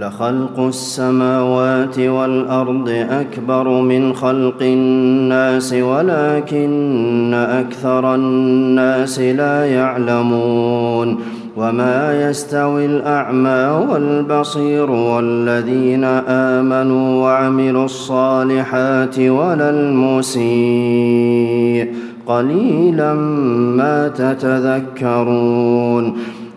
لخلق السماوات والأرض أكبر من خلق الناس ولكن أكثر الناس لا يعلمون. وما يستوي الأعمى والبصير والذين آمنوا وعملوا الصالحات ولا المسيء. قليلا ما تتذكرون.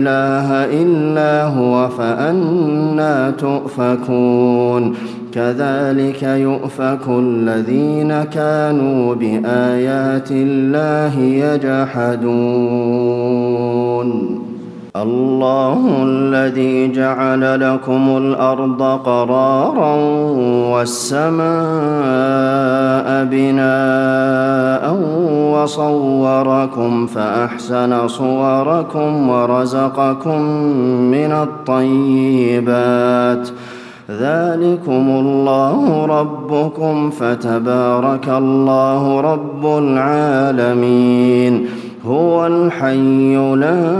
إله إلا هو فأنا تؤفكون. كذلك يؤفك الذين كانوا بآيات الله يجحدون. الله الذي جعل لكم الأرض قرارا والسماء بناء وصوركم فأحسن صوركم ورزقكم من الطيبات. ذلكم الله ربكم فتبارك الله رب العالمين. هو الحي لا